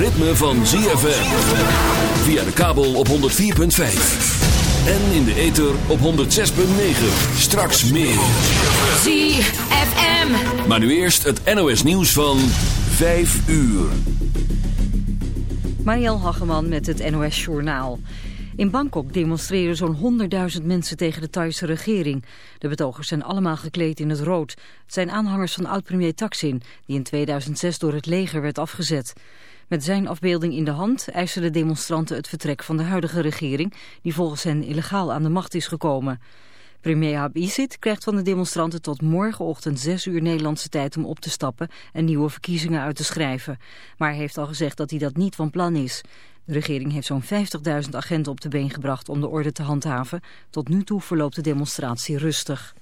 ritme van ZFM. Via de kabel op 104.5. En in de ether op 106.9. Straks meer. ZFM. Maar nu eerst het NOS nieuws van 5 uur. Marielle Hageman met het NOS Journaal. In Bangkok demonstreren zo'n 100.000 mensen tegen de Thaise regering. De betogers zijn allemaal gekleed in het rood. Het zijn aanhangers van oud-premier Thaksin, die in 2006 door het leger werd afgezet. Met zijn afbeelding in de hand eisen de demonstranten het vertrek van de huidige regering, die volgens hen illegaal aan de macht is gekomen. Premier Habizit krijgt van de demonstranten tot morgenochtend 6 uur Nederlandse tijd om op te stappen en nieuwe verkiezingen uit te schrijven. Maar hij heeft al gezegd dat hij dat niet van plan is. De regering heeft zo'n 50.000 agenten op de been gebracht om de orde te handhaven. Tot nu toe verloopt de demonstratie rustig.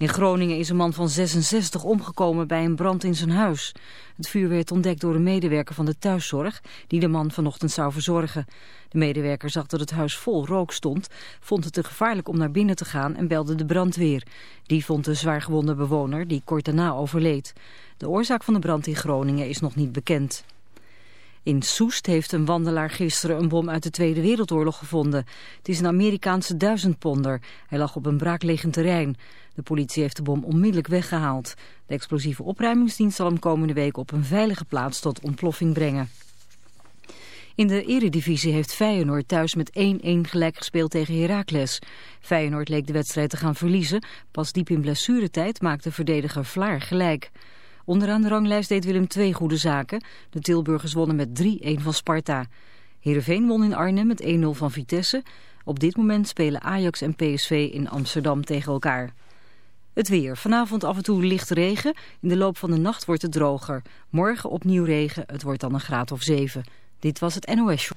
In Groningen is een man van 66 omgekomen bij een brand in zijn huis. Het vuur werd ontdekt door een medewerker van de thuiszorg die de man vanochtend zou verzorgen. De medewerker zag dat het huis vol rook stond, vond het te gevaarlijk om naar binnen te gaan en belde de brandweer. Die vond de zwaargewonde bewoner die kort daarna overleed. De oorzaak van de brand in Groningen is nog niet bekend. In Soest heeft een wandelaar gisteren een bom uit de Tweede Wereldoorlog gevonden. Het is een Amerikaanse duizendponder. Hij lag op een braakliggend terrein. De politie heeft de bom onmiddellijk weggehaald. De explosieve opruimingsdienst zal hem komende week op een veilige plaats tot ontploffing brengen. In de eredivisie heeft Feyenoord thuis met 1-1 gelijk gespeeld tegen Heracles. Feyenoord leek de wedstrijd te gaan verliezen. Pas diep in blessuretijd maakte verdediger Vlaar gelijk. Onderaan de ranglijst deed Willem twee goede zaken. De Tilburgers wonnen met 3-1 van Sparta. Heerenveen won in Arnhem met 1-0 van Vitesse. Op dit moment spelen Ajax en PSV in Amsterdam tegen elkaar. Het weer. Vanavond af en toe licht regen. In de loop van de nacht wordt het droger. Morgen opnieuw regen. Het wordt dan een graad of 7. Dit was het NOS Show.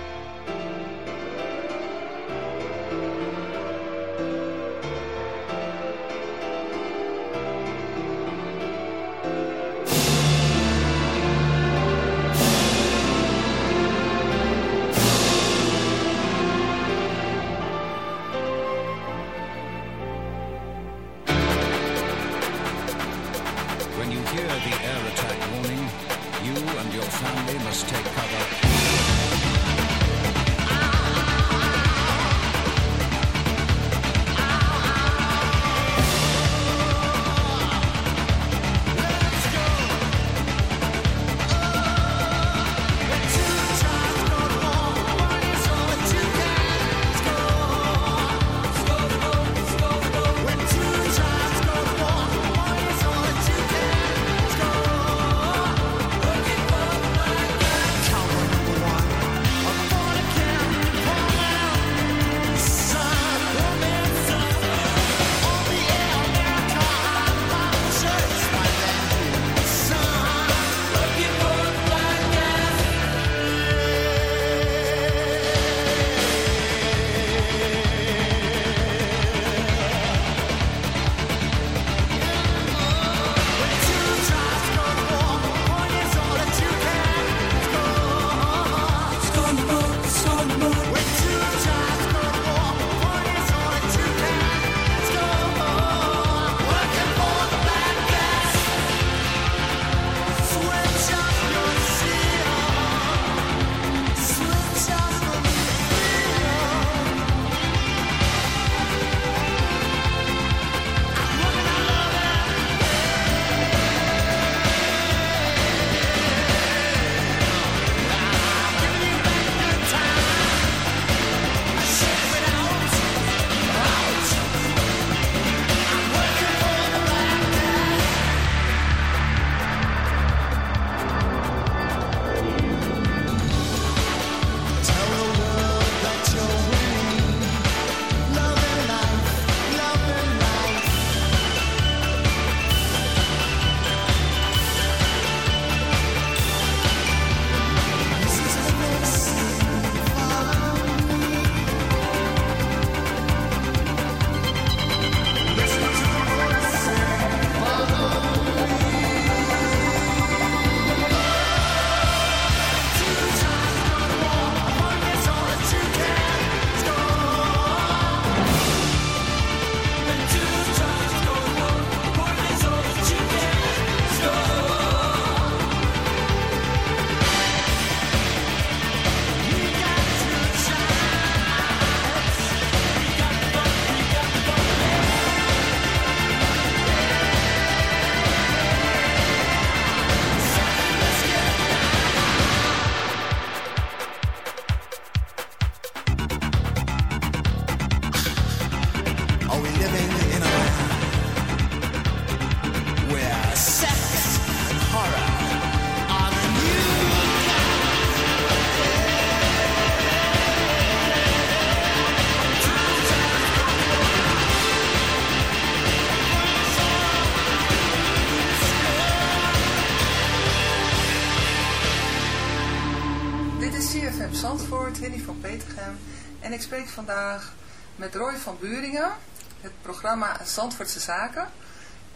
Zandvoort, Henny van Petergem. En ik spreek vandaag met Roy van Buringen, het programma Zandvoortse Zaken.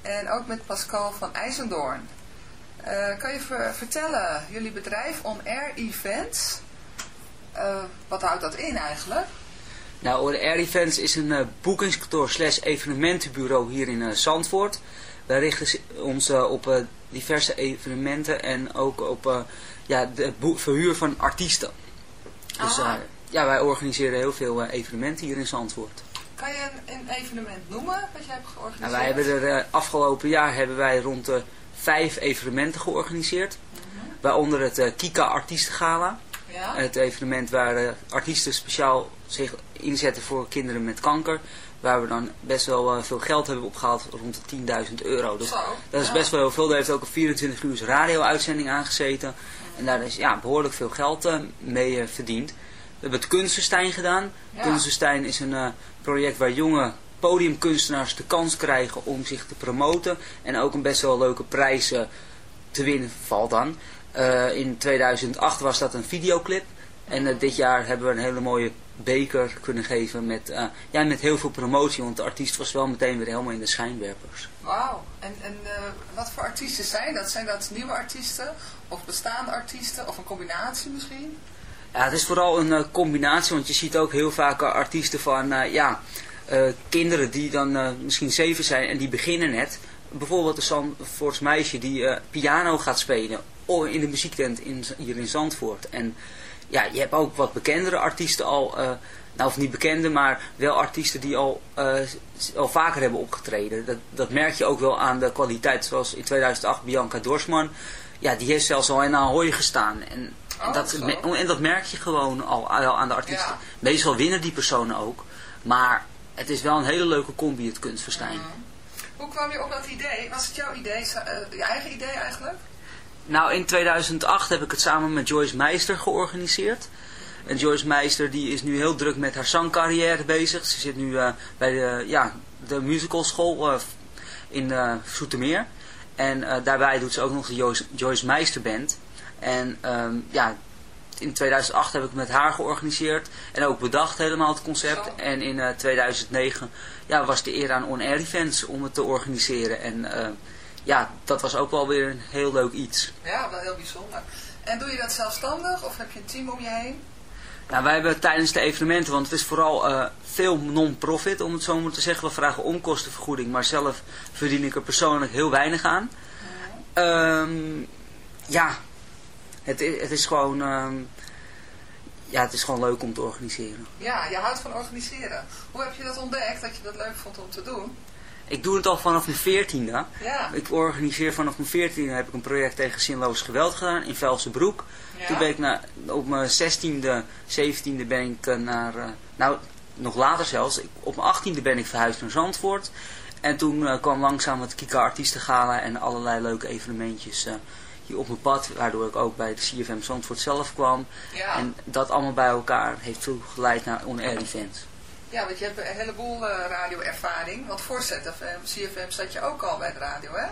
En ook met Pascal van IJzendoorn. Uh, kan je ver vertellen, jullie bedrijf On Air Events, uh, wat houdt dat in eigenlijk? Nou, On Air Events is een uh, boekingskantoor slash evenementenbureau hier in Zandvoort. Wij richten ons op diverse evenementen en ook op ja, de verhuur van artiesten. Dus uh, ja, wij organiseren heel veel uh, evenementen hier in Zandvoort. Kan je een, een evenement noemen wat jij hebt georganiseerd? Nou, wij hebben er uh, afgelopen jaar hebben wij rond de vijf evenementen georganiseerd. Mhm. Mm -hmm. Waaronder het Kika Artiestengala. Ja? Het evenement waar artiesten speciaal zich inzetten voor kinderen met kanker. Waar we dan best wel veel geld hebben opgehaald, rond de 10.000 euro. Dus Zo, dat is ja. best wel heel veel. Daar heeft ook een 24 uur radio-uitzending aangezeten. En daar is ja, behoorlijk veel geld uh, mee uh, verdiend. We hebben het Kunstenstein gedaan. Ja. Kunstenstein is een uh, project waar jonge podiumkunstenaars de kans krijgen om zich te promoten. En ook een best wel leuke prijs te winnen valt dan. in 2008 was dat een videoclip. En dit jaar hebben we een hele mooie beker kunnen geven met, ja, met heel veel promotie. Want de artiest was wel meteen weer helemaal in de schijnwerpers. Wauw. En, en wat voor artiesten zijn dat? Zijn dat nieuwe artiesten? Of bestaande artiesten? Of een combinatie misschien? Ja, het is vooral een uh, combinatie, want je ziet ook heel vaak artiesten van, uh, ja, kinderen die dan misschien zeven zijn en die beginnen net. Bijvoorbeeld een Zandvoorts meisje die piano gaat spelen in de muziektent in, hier in Zandvoort. En ja, je hebt ook wat bekendere artiesten al, nou of niet bekende, maar wel artiesten die al, al vaker hebben opgetreden. Dat, dat merk je ook wel aan de kwaliteit, zoals in 2008 Bianca Dorsman ja, die heeft zelfs al in Ahoy gestaan. En, oh, dat, en dat merk je gewoon al, al aan de artiesten. Ja. Meestal winnen die personen ook. Maar het is wel een hele leuke combi, het kunstverstijn. Mm. Hoe kwam je op dat idee? Was het jouw idee, uh, je eigen idee eigenlijk? Nou, in 2008 heb ik het samen met Joyce Meister georganiseerd. En Joyce Meister die is nu heel druk met haar zangcarrière bezig. Ze zit nu uh, bij de, ja, de musicalschool uh, in uh, Zoetermeer. En uh, daarbij doet ze ook nog de Joyce, Joyce Meister Band. En um, ja, in 2008 heb ik met haar georganiseerd. En ook bedacht helemaal het concept. Zo. En in uh, 2009 ja, was de eer aan On Air Events om het te organiseren. En ja, dat was ook wel weer een heel leuk iets. Ja, wel heel bijzonder. En doe je dat zelfstandig of heb je een team om je heen? Nou, wij hebben tijdens de evenementen, want het is vooral uh, veel non-profit om het zo maar te zeggen. We vragen onkostenvergoeding, maar zelf verdien ik er persoonlijk heel weinig aan. Ja, um, ja het, is, het is gewoon... Um, ja, het is gewoon leuk om te organiseren. Ja, je houdt van organiseren. Hoe heb je dat ontdekt, dat je dat leuk vond om te doen? Ik doe het al vanaf mijn veertiende. Ja. Ik organiseer vanaf mijn veertiende heb ik een project tegen zinloos geweld gedaan in Velsenbroek. Ja. Toen ben ik na, op mijn zestiende, zeventiende ben ik uh, naar, uh, nou nog later zelfs, ik, op mijn achttiende ben ik verhuisd naar Zandvoort. En toen uh, kwam langzaam het Kika Artiestengala en allerlei leuke evenementjes hier op mijn pad. Waardoor ik ook bij de CFM Zandvoort zelf kwam. Ja. En dat allemaal bij elkaar heeft veel geleid naar on-air events. Ja, want je hebt een heleboel uh, radioervaring. Want voor ZFM, CFM zat je ook al bij de radio, hè?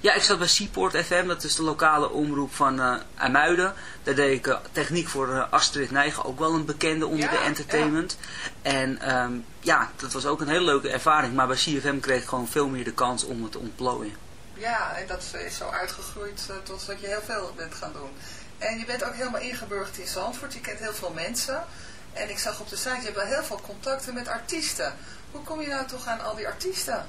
Ja, ik zat bij Seaport FM, dat is de lokale omroep van uh, IJmuiden. Daar deed ik uh, techniek voor uh, Astrid Nijgen, ook wel een bekende onder ja, de entertainment. Ja. En um, ja, dat was ook een hele leuke ervaring. Maar bij CFM kreeg ik gewoon veel meer de kans om het te ontplooien. Ja, en dat is zo uitgegroeid tot dat je heel veel bent gaan doen. En je bent ook helemaal ingeburgerd in Zandvoort, je kent heel veel mensen... En ik zag op de site, je hebt wel heel veel contacten met artiesten. Hoe kom je nou toch aan al die artiesten?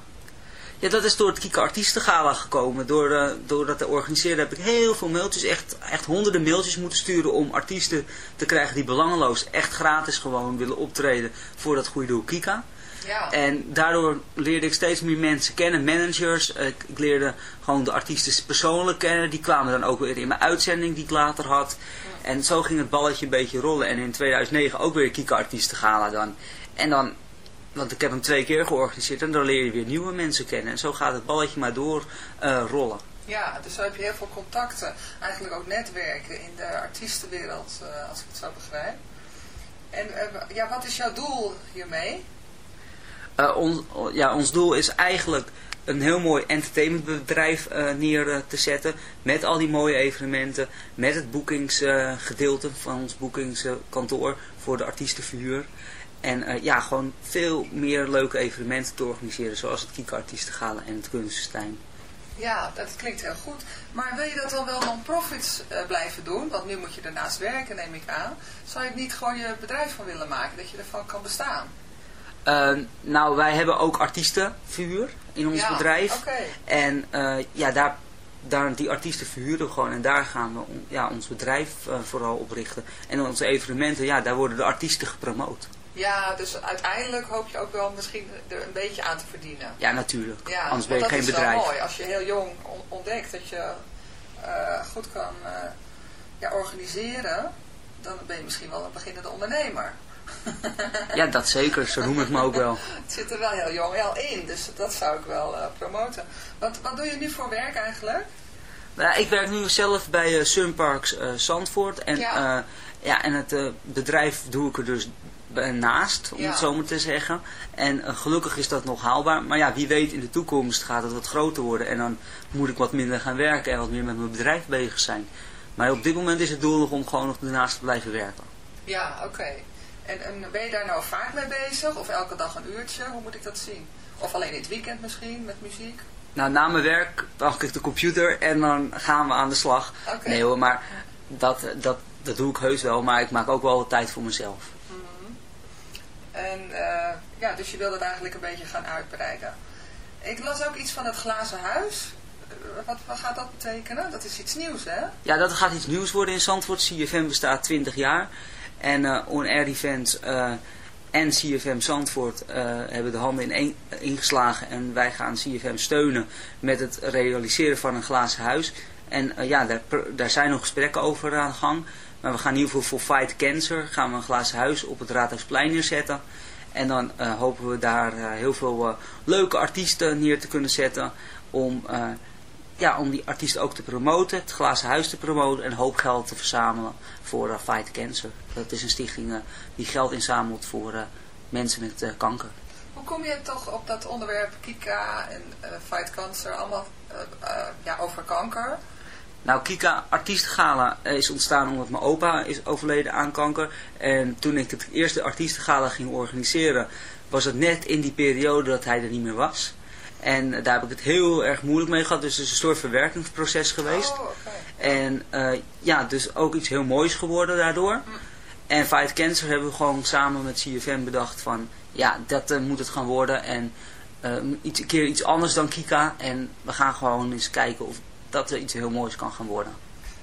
Ja, dat is door het Kika Artiestengala gekomen. Door, uh, door dat te organiseren heb ik heel veel mailtjes, echt, echt honderden mailtjes moeten sturen om artiesten te krijgen die belangeloos, echt gratis gewoon willen optreden voor dat goede doel Kika. Ja. En daardoor leerde ik steeds meer mensen kennen, managers. Ik, ik leerde gewoon de artiesten persoonlijk kennen. Die kwamen dan ook weer in mijn uitzending die ik later had. En zo ging het balletje een beetje rollen. En in 2009 ook weer Kika Artiestengala dan. En dan, want ik heb hem twee keer georganiseerd. En dan leer je weer nieuwe mensen kennen. En zo gaat het balletje maar door uh, rollen. Ja, dus zo heb je heel veel contacten. Eigenlijk ook netwerken in de artiestenwereld, uh, als ik het zo begrijp. En uh, ja, wat is jouw doel hiermee? Eh, ons, ja, ons doel is eigenlijk een heel mooi entertainmentbedrijf eh, neer eh, te zetten. Met al die mooie evenementen. Met het boekingsgedeelte van ons boekingskantoor voor de artiestenverhuur. En eh, ja, gewoon veel meer leuke evenementen te organiseren. Zoals het Kika Artiestengala en het Kunstenstein. Ja, dat klinkt heel goed. Maar wil je dat dan wel non-profits blijven doen? Want nu moet je ernaast werken, neem ik aan. Zou je het niet gewoon je bedrijf van willen maken, dat je ervan kan bestaan? Nou, wij hebben ook artiestenverhuur in ons Ja, bedrijf. En eh, ja, daar, daar, die artiesten verhuren we gewoon. En daar gaan we ja, ons bedrijf eh, vooral op richten. En onze evenementen, ja, daar worden de artiesten gepromoot. Ja, dus uiteindelijk hoop je ook wel misschien er een beetje aan te verdienen. Ja, natuurlijk. Ja, Anders ben je geen dat is bedrijf. wel mooi. Als je heel jong on- ontdekt dat je eh, goed kan ja, organiseren, dan ben je misschien wel een beginnende ondernemer. Ja, dat zeker. Zo noem ik me ook wel. Het zit er wel heel jong wel in, dus dat zou ik wel eh, promoten. Wat, wat doe je nu voor werk eigenlijk? Nou, ik werk nu zelf bij eh, Sunparks eh, Zandvoort. En, Ja. ja. en het bedrijf doe ik er dus naast, om Ja. het zo maar te zeggen. En gelukkig is dat nog haalbaar. Maar ja, wie weet in de toekomst gaat het wat groter worden. En dan moet ik wat minder gaan werken en wat meer met mijn bedrijf bezig zijn. Maar op dit moment is het doel nog om gewoon nog ernaast te blijven werken. Ja, oké. En, en ben je daar nou vaak mee bezig? Of elke dag een uurtje? Hoe moet ik dat zien? Of alleen in het weekend misschien, met muziek? Nou, na mijn werk pak ik de computer en dan gaan we aan de slag. Oké. Nee hoor, maar dat, dat, dat doe ik heus wel. Maar ik maak ook wel wat tijd voor mezelf. En eh, ja, dus je wil dat eigenlijk een beetje gaan uitbreiden. Ik las ook iets van het glazen huis. Eh, Wat, wat gaat dat betekenen? Dat is iets nieuws, hè? Ja, dat gaat iets nieuws worden in Zandvoort. CFM bestaat 20 jaar. En eh On Air Events eh, en CFM Zandvoort eh, hebben de handen in één ingeslagen. En wij gaan CFM steunen met het realiseren van een glazen huis. En ja, daar, daar zijn nog gesprekken over aan de gang. Maar we gaan in ieder geval voor Fight Cancer gaan we een glazen huis op het Raadhuisplein neerzetten. En dan hopen we daar heel veel leuke artiesten neer te kunnen zetten. Om, ja, om die artiesten ook te promoten, het glazen huis te promoten en een hoop geld te verzamelen voor eh, Fight Cancer. Dat is een stichting eh, die geld inzamelt voor eh, mensen met kanker. Hoe kom je toch op dat onderwerp Kika en Fight Cancer, allemaal ja, over kanker? Nou, Kika Artiestengala is ontstaan omdat mijn opa is overleden aan kanker. En toen ik het eerste Artiestengala ging organiseren, was het net in die periode dat hij er niet meer was. En daar heb ik het heel erg moeilijk mee gehad. Dus het is een soort verwerkingsproces geweest. Oh. En eh, ja, dus ook iets heel moois geworden daardoor. En Fight Cancer hebben we gewoon samen met CFM bedacht van... Ja, dat eh, moet het gaan worden. En eh, iets, een keer iets anders dan Kika. En we gaan gewoon eens kijken of dat er iets heel moois kan gaan worden.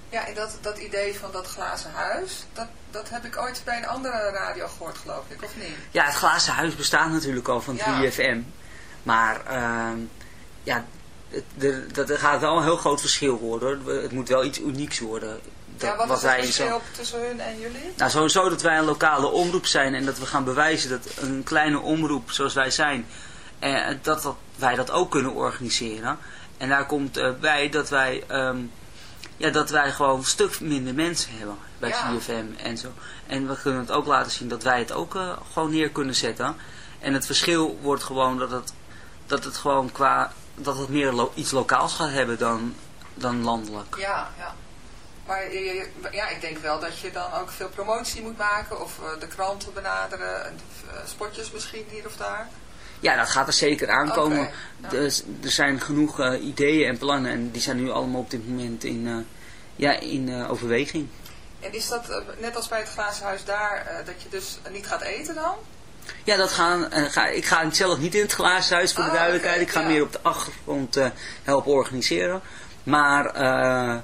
Ja, en dat, dat idee van dat glazen huis, dat, dat heb ik ooit bij een andere radio gehoord, geloof ik, of niet? Ja, het glazen huis bestaat natuurlijk al van Ja. 3FM. Maar ehm, ja, er, dat, er gaat wel een heel groot verschil worden. hoor. Het moet wel iets unieks worden. Dat, ja, wat, is het zo- verschil tussen hun en jullie? Nou, sowieso dat wij een lokale omroep zijn en dat we gaan bewijzen dat een kleine omroep zoals wij zijn, eh, dat, dat wij dat ook kunnen organiseren. En daar komt eh, bij dat wij, ehm, ja, dat wij gewoon een stuk minder mensen hebben bij Ja. CFM en zo. En we kunnen het ook laten zien dat wij het ook eh, gewoon neer kunnen zetten. En het verschil wordt gewoon dat het, dat het gewoon qua, dat het meer lo- iets lokaals gaat hebben dan, dan landelijk. Ja, ja. Maar ja, ik denk wel dat je dan ook veel promotie moet maken of eh, de kranten benaderen, en eh, spotjes misschien hier of daar. Ja, dat gaat er zeker aankomen. Ja. Dus er zijn genoeg eh, ideeën en plannen en die zijn nu allemaal op dit moment in, ja, in overweging. En is dat net als bij het glazen huis daar, dat je dus niet gaat eten dan? Ja, dat gaan, eh, ga, ik ga zelf niet in het glazen huis voor de Ah, duidelijkheid. ik ga ja. meer op de achtergrond eh, helpen organiseren. Maar, eh,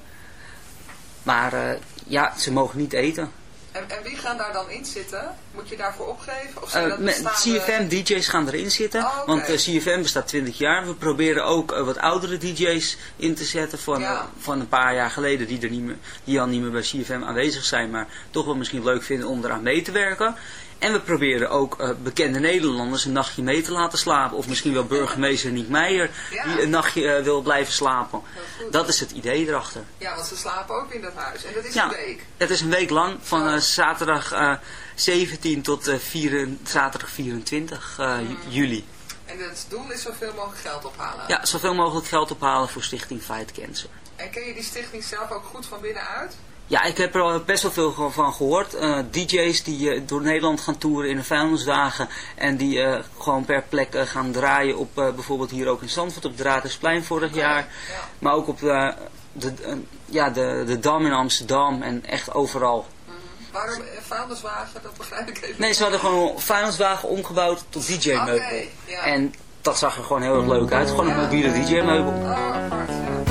maar ja, ze mogen niet eten. En, en wie gaan daar dan in zitten? Moet je daarvoor opgeven? Of zijn dat bestaande- CFM DJ's gaan erin zitten. Oh, oké. Want CFM bestaat 20 jaar. We proberen ook wat oudere DJ's in te zetten van, Ja. van een paar jaar geleden. Die, er niet meer, die al niet meer bij CFM aanwezig zijn. Maar toch wel misschien leuk vinden om eraan mee te werken. En we proberen ook eh, bekende Nederlanders een nachtje mee te laten slapen. Of misschien wel burgemeester Niek Meijer Ja. die een nachtje eh, wil blijven slapen. Dat is het idee erachter. Ja, want ze slapen ook in dat huis. En dat is Ja. een week. Het is een week lang, van eh, zaterdag eh, 17 tot vier- zaterdag 24 eh, ju- juli. En het doel is zoveel mogelijk geld ophalen. Ja, zoveel mogelijk geld ophalen voor Stichting Fight Cancer. En ken je die stichting zelf ook goed van binnenuit? Ja, ik heb er al best wel veel van gehoord. Uh, DJ's die uh, door Nederland gaan toeren in de vuilnisdagen. En die uh, gewoon per plek gaan draaien op bijvoorbeeld hier ook in Zandvoort op Dratensplein vorig jaar. Ja. Maar ook op de, ja, de, de Dam in Amsterdam en echt overal. -hmm. Waarom vuilniswagen? Dat begrijp ik even. Nee, ze hadden gewoon vuilniswagen omgebouwd tot DJ-meubel. Okay, ja. En dat zag er gewoon heel erg leuk uit. Gewoon een mobiele DJ-meubel. Oh,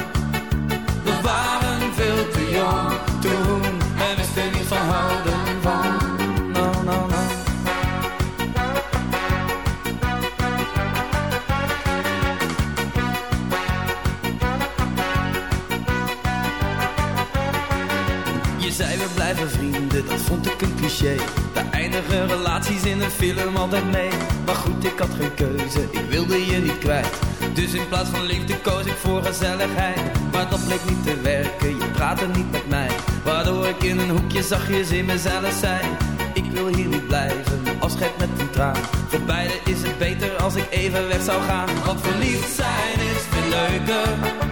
in een film altijd mee. Maar goed, ik had geen keuze, ik wilde je niet kwijt. Dus in plaats van liefde koos ik voor gezelligheid. Maar dat bleek niet te werken, je praatte niet met mij. Waardoor ik in een hoekje zachtjes in mezelf zei Ik wil hier niet blijven, afscheid met een traan. Voor beiden is het beter als ik even weg zou gaan. Want verliefd zijn is veel leuker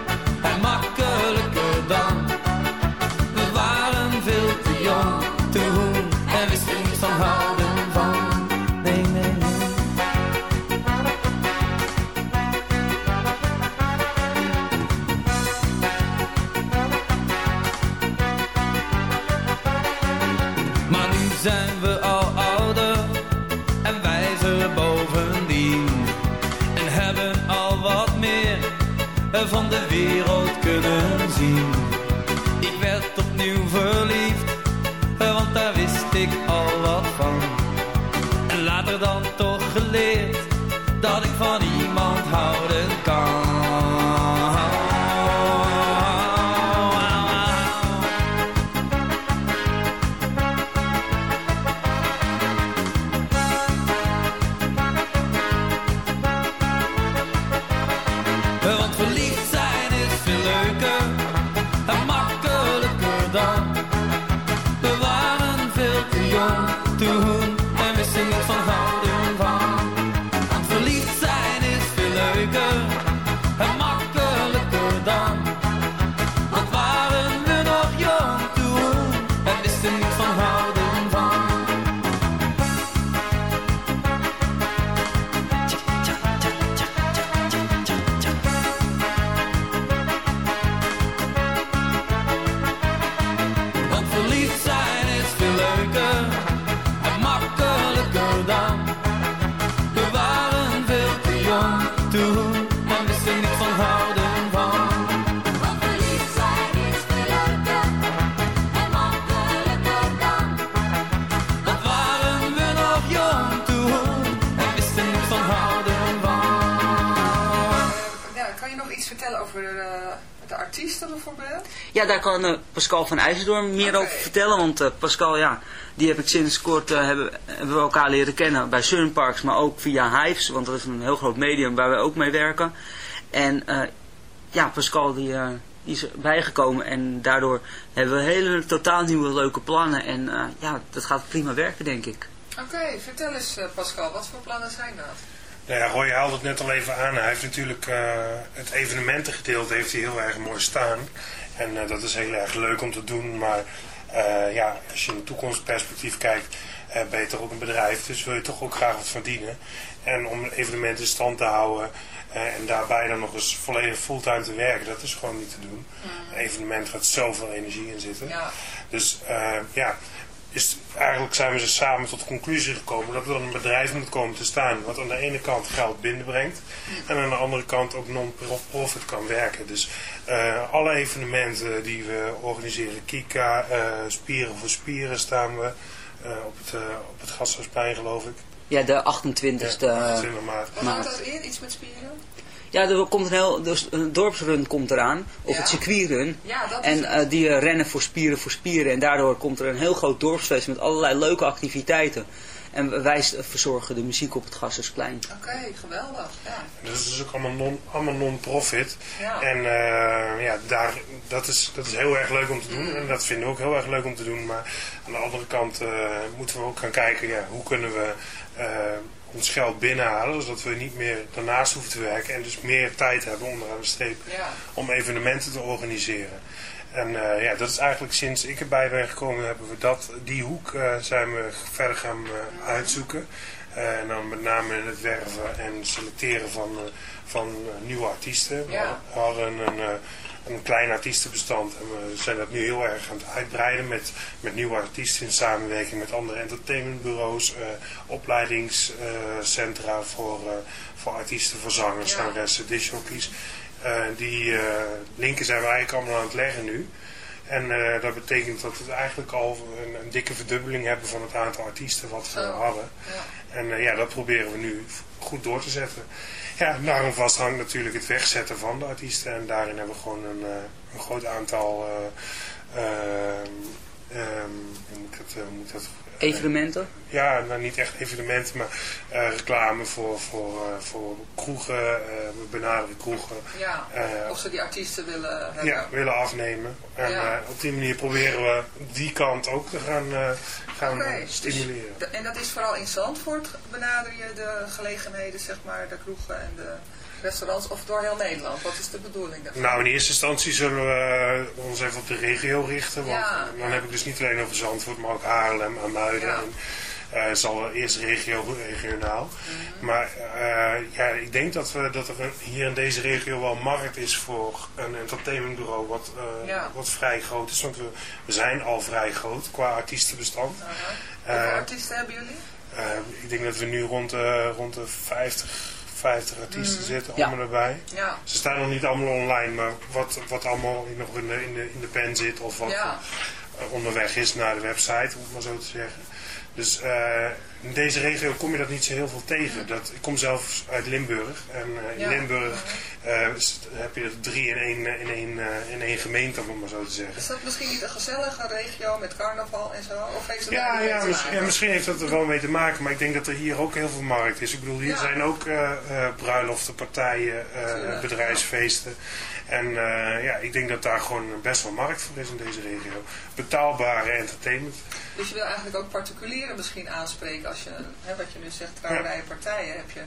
Ja, daar kan eh, Pascal van IJsseldoorn meer over vertellen. Want eh, Pascal, ja, die heb ik sinds kort eh, hebben, hebben we elkaar leren kennen bij Sunparks, maar ook via Hives. Want dat is een heel groot medium waar we ook mee werken. En eh, ja, Pascal die, eh, die is bijgekomen en daardoor hebben we hele totaal nieuwe leuke plannen. En eh, ja, dat gaat prima werken, denk ik. Oké, vertel eens eh, Pascal, wat voor plannen zijn dat? Nou ja, Roy haalde het net al even aan. Hij heeft natuurlijk eh, het evenementengedeelte heeft hij heel erg mooi staan. En eh, dat is heel erg leuk om te doen. Maar eh, ja, als je in toekomstperspectief kijkt, eh, ben je toch ook een bedrijf. Dus wil je toch ook graag wat verdienen. En om evenementen in stand te houden en daarbij dan nog eens volledig fulltime te werken, dat is gewoon niet te doen. Een evenement gaat zoveel energie in zitten. Ja. Dus ja, is, eigenlijk zijn we ze samen tot de conclusie gekomen dat er dan een bedrijf moet komen te staan. Wat aan de ene kant geld binnenbrengt. En aan de andere kant ook non-profit kan werken. Dus eh, alle evenementen die we organiseren. Kika, eh, Spieren voor Spieren staan we eh, op, het, op het Gasthuisplein geloof ik. Ja, de 28e Ja, 28 maart. Wat maart. houdt dat in? Iets met spieren? Ja, er komt een heel dus een dorpsrun komt eraan, of Ja. het circuitrun. Ja, dat is En het. eh, die eh, rennen voor spieren voor spieren. En daardoor komt er een heel groot dorpsfeest met allerlei leuke activiteiten. En wij verzorgen de muziek op het Gassersplein. Oké, geweldig. Ja. Dat is dus ook allemaal non- allemaal non-profit. Ja. En eh, ja, daar, dat, is, dat is heel erg leuk om te doen. En dat vinden we ook heel erg leuk om te doen. Maar aan de andere kant eh, moeten we ook gaan kijken, ja, hoe kunnen we ons geld binnenhalen. Zodat we niet meer daarnaast hoeven te werken. En dus meer tijd hebben onderaan de streep Ja. om evenementen te organiseren. En eh, ja, dat is eigenlijk sinds ik erbij ben gekomen, hebben we dat, die hoek eh, zijn we verder gaan eh, uitzoeken. En dan met name in het werven en selecteren van, van nieuwe artiesten. We hadden een, een klein artiestenbestand en we zijn dat nu heel erg aan het uitbreiden met, met nieuwe artiesten in samenwerking met andere entertainmentbureaus, eh opleidingscentra voor, eh, voor artiesten, voor zangers, Ja. zangeressen. Eh, die linken zijn we eigenlijk allemaal aan het leggen nu. En dat betekent dat we eigenlijk al een, een dikke verdubbeling hebben van het aantal artiesten wat we Zo. hadden. Ja. En ja, dat proberen we nu goed door te zetten. Ja, daarom vast hangt natuurlijk het wegzetten van de artiesten. En daarin hebben we gewoon een, eh, een groot aantal... eh, ehm, ehm, hoe moet ik dat... eh, hoe moet ik dat eh, Evenementen? ja, nou niet echt evenementen, maar eh, reclame voor, voor, eh, voor kroegen. eh, we benaderen kroegen. Ja, of ze die artiesten willen hebben. ja, willen afnemen. En Ja. eh, op die manier proberen we die kant ook te gaan, eh, gaan eh, dus stimuleren. en dat is vooral in Zandvoort benader je de gelegenheden, zeg maar, de kroegen en de restaurants, of door heel Nederland? Wat is de bedoeling daarvan? Nou, in eerste instantie zullen we ons even op de regio richten. Want Ja, dan ja. heb ik dus niet alleen over Zandvoort, maar ook Haarlem, Amuiden. Ja. En, eh, het zal eerst regio, regionaal. Mhm. Maar eh, ja, ik denk dat, we, dat er hier in deze regio wel markt is voor een entertainmentbureau wat, eh, Ja. wat vrij groot is. Want we, we zijn al vrij groot qua artiestenbestand. Eh, Hoeveel artiesten hebben jullie? Ik denk dat we nu rond de, rond de 50, 50 artiesten Mhm. zitten, Ja. allemaal erbij. Ja. Ze staan nog niet allemaal online, maar wat, wat allemaal nog in de, in, de, in de pen zit of wat Ja. onderweg is naar de website, om het maar zo te zeggen. Dus eh, in deze regio kom je dat niet zo heel veel tegen. Dat, ik kom zelf uit Limburg en eh, in Ja. Limburg eh, heb je er drie in één, in één, in één gemeente, om het maar zo te zeggen. Is dat misschien niet een gezellige regio met carnaval en zo? Of heeft het Ja, ja, ja, misschien heeft dat er wel mee te maken, maar ik denk dat er hier ook heel veel markt is. Ik bedoel, hier Ja. zijn ook bruiloften, partijen, bedrijfsfeesten. En eh, ja, ik denk dat daar gewoon best wel markt voor is in deze regio. Betaalbare entertainment. Dus je wil eigenlijk ook particulieren misschien aanspreken als je, hè, wat je nu zegt, trouwerijen, partijen, heb je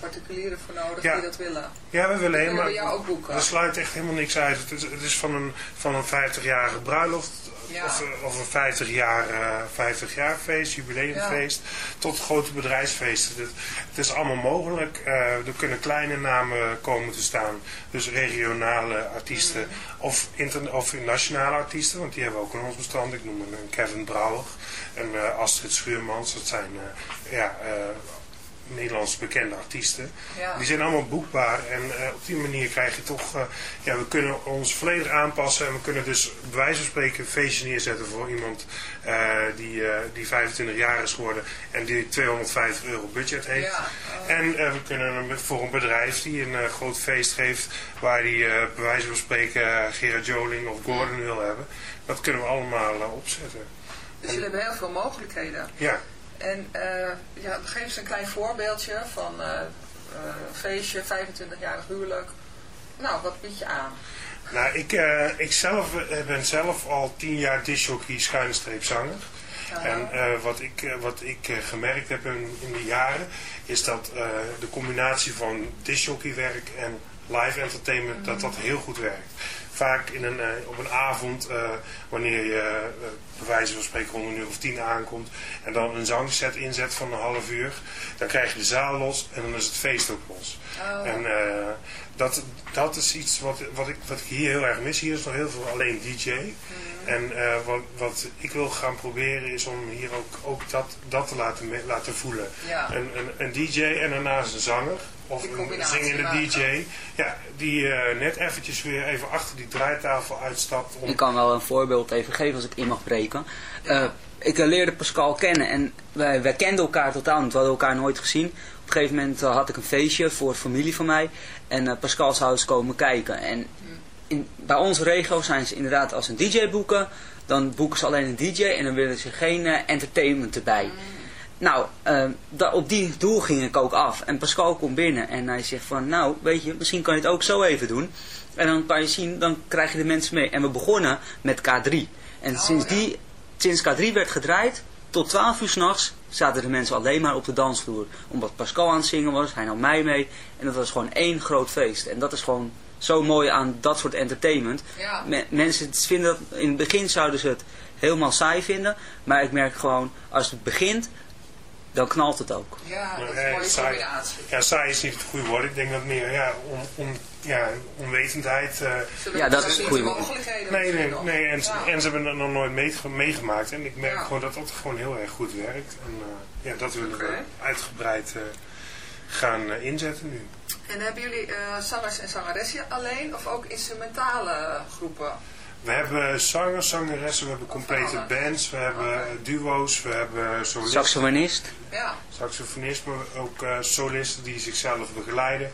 particulieren voor nodig Ja. die dat willen. Ja, we willen helemaal... we jou ook boeken. We sluiten echt helemaal niks uit. Het is, het is van een, van een 50-jarige bruiloft Ja. of, eh, of een 50 jaar, eh 50 jaar feest, jubileumfeest, tot grote bedrijfsfeesten. Het, het is allemaal mogelijk. Eh, er kunnen kleine namen komen te staan. Dus regionale artiesten Mhm. of, inter, of nationale artiesten, want die hebben we ook in ons bestand. Ik noem een Kevin Brouwer en eh, Astrid Schuurmans. Dat zijn ja, Nederlands bekende artiesten. Ja. Die zijn allemaal boekbaar en eh, op die manier krijg je toch, eh, ja, we kunnen ons volledig aanpassen en we kunnen dus bij wijze van spreken een feestje neerzetten voor iemand eh, die, die 25 jaar is geworden en die 250 euro budget heeft. Ja. En we kunnen hem voor een bedrijf die een groot feest geeft waar die bij wijze van spreken Gerard Joling of Gordon wil hebben. Dat kunnen we allemaal opzetten. Dus jullie hebben heel veel mogelijkheden. Ja. En eh, ja, geef eens een klein voorbeeldje van eh, eh, feestje, 25-jarig huwelijk. Nou, wat bied je aan? Nou, ik, eh, ik zelf ben zelf al tien jaar disjockey schuine streep zanger. En wat ik, wat ik gemerkt heb in, in die jaren, is dat de combinatie van disjockeywerk en live entertainment, dat dat heel goed werkt. Vaak in een, eh, op een avond, eh, wanneer je eh, bij wijze van spreken rond een uur of tien aankomt en dan een zangset inzet van een half uur, dan krijg je de zaal los en dan is het feest ook los. Oh. En dat, dat is iets wat, wat, ik, wat ik hier heel erg mis. Hier is nog heel veel alleen DJ. En eh, wat, wat ik wil gaan proberen is om hier ook, ook dat, dat te laten, me- laten voelen. Ja. Een, een, een DJ en daarnaast een zanger. Of een zingende maken. DJ. Ja, die eh, net eventjes weer even achter die draaitafel uitstapt. Om, Ik kan wel een voorbeeld even geven als ik in mag breken. Eh, ik leerde Pascal kennen en wij, wij kenden elkaar totaal niet. We hadden elkaar nooit gezien. Op een gegeven moment had ik een feestje voor familie van mij. En Pascal zou eens komen kijken. En in, bij onze regio zijn ze inderdaad als een DJ boeken. Dan boeken ze alleen een DJ en dan willen ze geen eh, entertainment erbij. Nou, eh, da- op die doel ging ik ook af. En Pascal komt binnen en hij zegt van, nou, weet je, misschien kan je het ook zo even doen. En dan kan je zien, dan krijg je de mensen mee. En we begonnen met K3. En sinds, die, sinds K3 werd gedraaid, tot 12 uur s'nachts zaten de mensen alleen maar op de dansvloer. Omdat Pascal aan het zingen was, hij nam mij mee. En dat was gewoon één groot feest. En dat is gewoon zo mooi aan dat soort entertainment. Ja. Me- mensen vinden dat, in het begin zouden ze het helemaal saai vinden. Maar ik merk gewoon, als het begint, dan knalt het ook. Ja, dat is eh, een mooie saai-. Ja, saai is niet het goede woord. Ik denk dat meer ja, on, on- ja, onwetendheid. eh, Ja, dat is het goede de woord. mogelijkheden Nee, nee, en, Ja. en ze hebben het nog nooit meege- meegemaakt. En ik merk Ja. gewoon dat dat gewoon heel erg goed werkt. En eh, ja, dat willen Oké. we uitgebreid eh, gaan inzetten nu. En hebben jullie eh, zangers en zangeressen alleen of ook instrumentale groepen? We hebben zangers, zangeressen, we hebben complete bands, we hebben duo's, we hebben solisten, Saxofonist. Ja, saxofonist, maar ook eh, solisten die zichzelf begeleiden.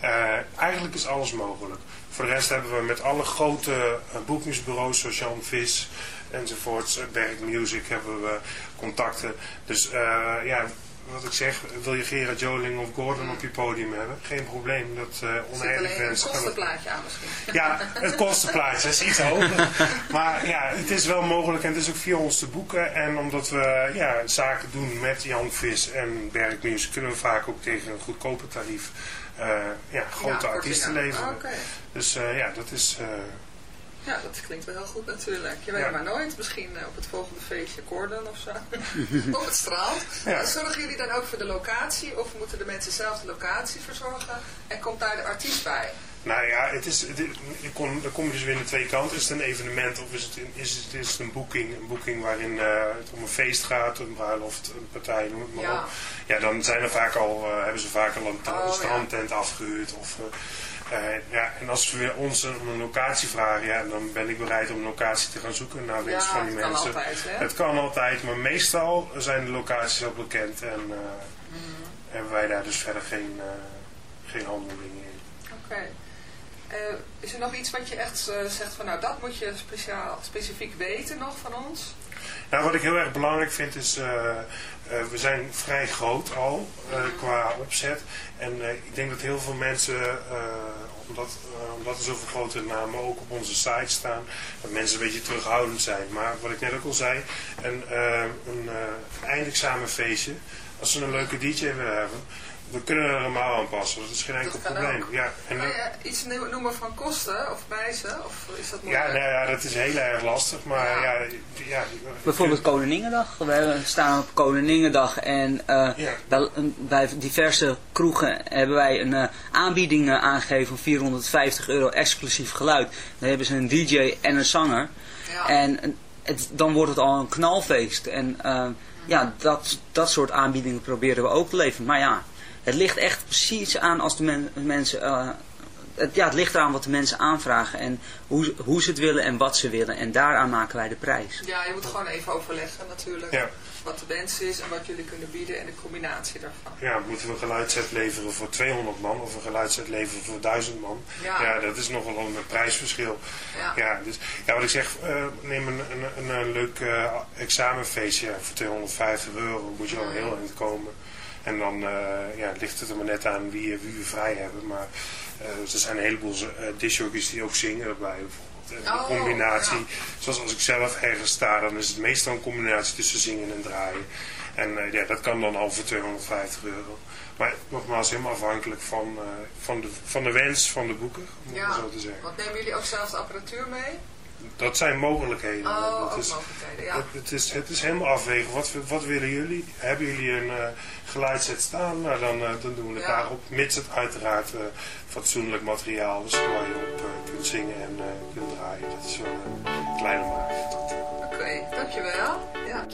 Eh, eigenlijk is alles mogelijk. Voor de rest hebben we met alle grote boekingsbureaus zoals Jan Vis enzovoorts, Berg Music hebben we contacten. Dus eh, ja, wat ik zeg, wil je Gerard Joling of Gordon op je podium hebben? Geen probleem, dat uh, een fans het- kostenplaatje aan misschien. ja, het kostenplaatje is iets hoger. Maar ja, het is wel mogelijk en het is ook via ons te boeken. En omdat we ja, zaken doen met Jan Vis en Music, kunnen we vaak ook tegen een goedkoper tarief eh, ja, grote Ja, artiesten leveren. Ah. Dus eh, ja, dat is... Ja, dat klinkt wel heel goed natuurlijk. Je weet Ja. maar nooit. Misschien eh, op het volgende feestje Gordon of zo. op het strand. Ja. Zorgen jullie dan ook voor de locatie? Of moeten de mensen zelf de locatie verzorgen? En komt daar de artiest bij? Nou ja, het is, het kom, dan kom je dus weer aan de twee kanten. Is het een evenement of is het, een- is het, is het een boeking? Een boeking waarin eh, het om een feest gaat, een bruiloft, een partij, noem het maar Ja. op. Ja, dan zijn er vaak al, eh, hebben ze vaak al een, Oh, strandtent afgehuurd. Of, ja, en als we ons om een locatie vragen, ja, dan ben ik bereid om een locatie te gaan zoeken naar Ja, van die het kan mensen. altijd? Het kan altijd, maar meestal zijn de locaties al bekend en eh, Mhm. hebben wij daar dus verder geen, eh, geen handelingen in. Oké. Eh, is er nog iets wat je echt eh, zegt van nou dat moet je speciaal, specifiek weten nog van ons? Nou, wat ik heel erg belangrijk vind is, eh, eh, we zijn vrij groot al eh, qua opzet. En eh, ik denk dat heel veel mensen, omdat, omdat er zoveel grote namen ook op onze site staan, dat mensen een beetje terughoudend zijn. Maar wat ik net ook al zei, een, een eindexamenfeestje, als ze een leuke DJ willen hebben, we kunnen er helemaal aanpassen. Dat is geen enkel probleem. ook. Ja, en, Kan je iets no- noemen van kosten of prijzen? Of is dat ja, moeilijk? nou ja, dat is heel erg lastig. Maar ja, ja, Bijvoorbeeld Koninginnedag. We staan op Koninginnedag en eh, Ja. bij, bij diverse kroegen hebben wij een eh, aanbieding eh, aangegeven van 450 euro exclusief geluid. Dan hebben ze een DJ en een zanger. Ja. En het, dan wordt het al een knalfeest. En eh, ja, dat, dat soort aanbiedingen proberen we ook te leveren. Maar ja, het ligt echt precies aan als de men- mensen... eh, het, ja, het ligt eraan wat de mensen aanvragen en hoe, hoe ze het willen en wat ze willen. En daaraan maken wij de prijs. Ja, je moet gewoon even overleggen natuurlijk. Ja. Wat de wens is en wat jullie kunnen bieden en de combinatie daarvan. ja, moeten we een geluidset leveren voor 200 man of een geluidset leveren voor 1000 man? Ja. dat is nogal een prijsverschil. Ja. Ja, dus, ja wat ik zeg, eh, neem een, een, een, een leuk eh, examenfeestje voor 250 euro, moet je al heel eind komen. En dan eh, ja, ligt het er maar net aan wie, eh, wie we vrij hebben. Maar eh, er zijn een heleboel uh, die ook zingen erbij een oh, combinatie. Zoals als ik zelf ergens sta, dan is het meestal een combinatie tussen zingen en draaien. En ja, dat kan dan al voor 250 euro. Maar nogmaals, helemaal afhankelijk van, van, de, van de wens van de boeken om het zo te zeggen. wat nemen jullie ook zelf de apparatuur mee? dat zijn mogelijkheden. Oh, is. Het, is, het is helemaal afwegen. Wat, wat willen jullie? Hebben jullie een uh, staan? Nou, dan, eh, dan doen we het ja. daarop. Mits het uiteraard eh, fatsoenlijk materiaal is dus waar je op kunt zingen en kunt draaien. Dat is wel een kleine maat. Oké, okay, dankjewel. Ja.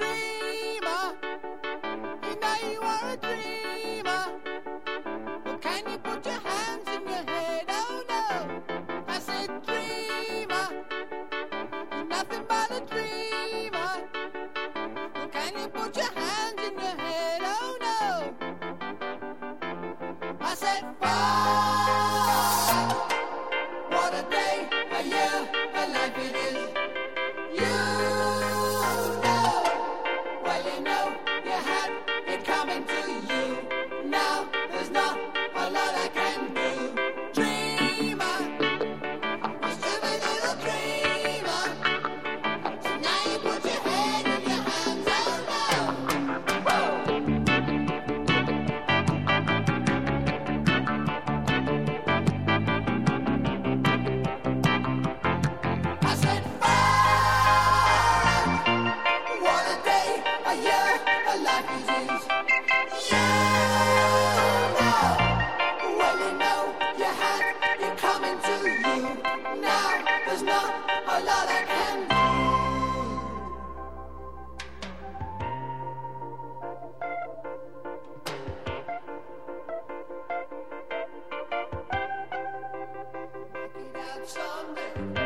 that someday.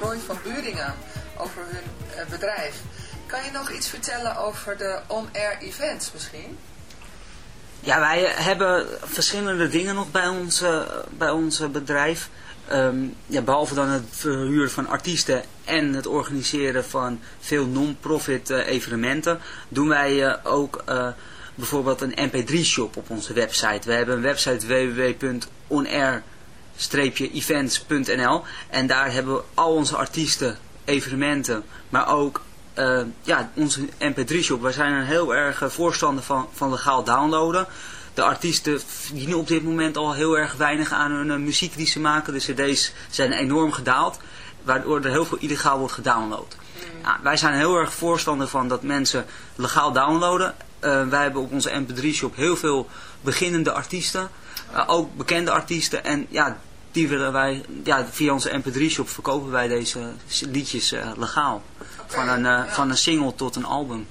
Van Buringen over hun eh, bedrijf. Kan je nog iets vertellen over de on-air events misschien? Ja, wij hebben verschillende dingen nog bij ons, bij ons bedrijf. Ehm, ja, behalve dan het verhuren van artiesten en het organiseren van veel non-profit eh, evenementen, doen wij eh, ook bijvoorbeeld een mp3-shop op onze website. We hebben een website www.onair-events.nl en daar hebben we al onze artiesten, evenementen, maar ook eh, ja, onze mp3-shop. Wij zijn een heel erg eh, voorstander van, van legaal downloaden. De artiesten verdienen op dit moment al heel erg weinig aan hun eh, muziek die ze maken. De cd's zijn enorm gedaald, waardoor er heel veel illegaal wordt gedownload. Ja, wij zijn heel erg voorstander van dat mensen legaal downloaden. Wij hebben op onze mp3-shop heel veel beginnende artiesten, ook bekende artiesten. En ja, die willen wij, ja, via onze mp3-shop verkopen wij deze liedjes eh, legaal. van, een, eh, van een single tot een album.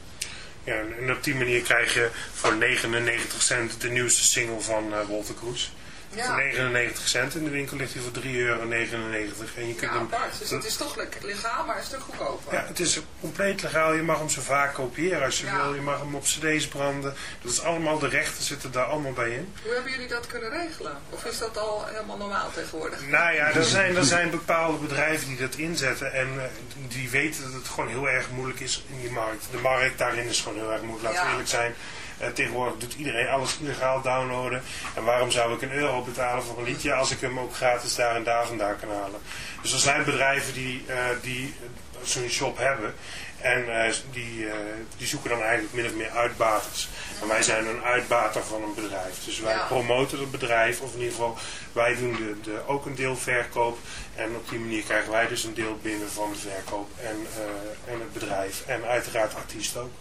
Ja, en op die manier krijg je voor 99 cent de nieuwste single van eh, Walter Kroes. Ja. Voor 99 cent in de winkel ligt hij voor 3,99 euro. En je kunt Ja, hem. Dus het is toch le- legaal, maar een stuk goedkoper. ja, het is compleet legaal. Je mag hem zo vaak kopiëren als je Ja. wil. Je mag hem op cd's branden. Dat is allemaal, de rechten zitten daar allemaal bij in. Hoe hebben jullie dat kunnen regelen? Of is dat al helemaal normaal tegenwoordig? Nou ja, er zijn, er zijn bepaalde bedrijven die dat inzetten en eh, die weten dat het gewoon heel erg moeilijk is in die markt. De markt daarin is gewoon heel erg moeilijk, laten we eerlijk zijn. Eh, tegenwoordig doet iedereen alles illegaal downloaden. En waarom zou ik een euro betalen voor een liedje als ik hem ook gratis daar en daar vandaan kan halen? Dus er zijn bedrijven die, eh, die zo'n shop hebben. En eh, die, die zoeken dan eigenlijk min of meer uitbaters. En wij zijn een uitbater van een bedrijf. Dus wij Ja. promoten het bedrijf, of in ieder geval wij doen de, de, ook een deel verkoop. En op die manier krijgen wij dus een deel binnen van de verkoop en, en het bedrijf. En uiteraard artiesten ook.